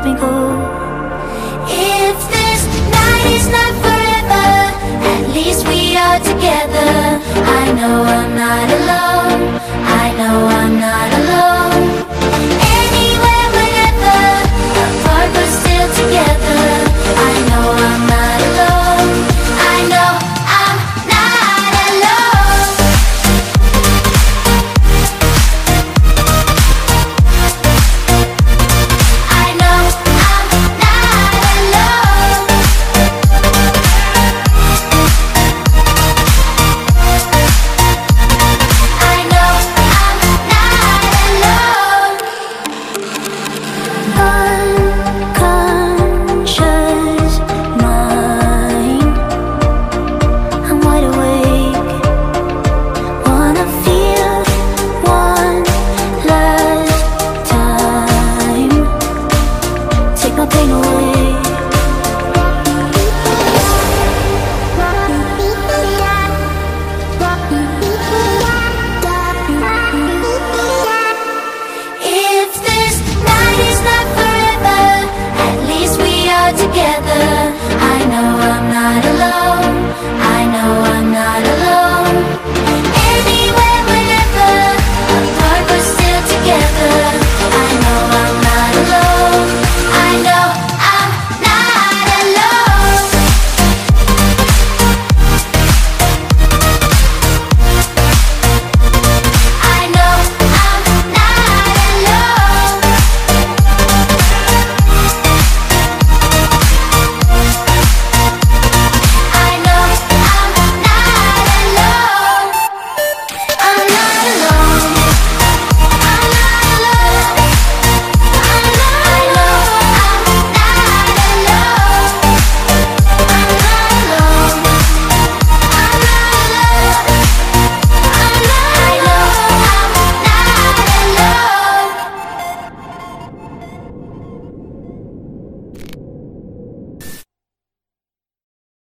背后。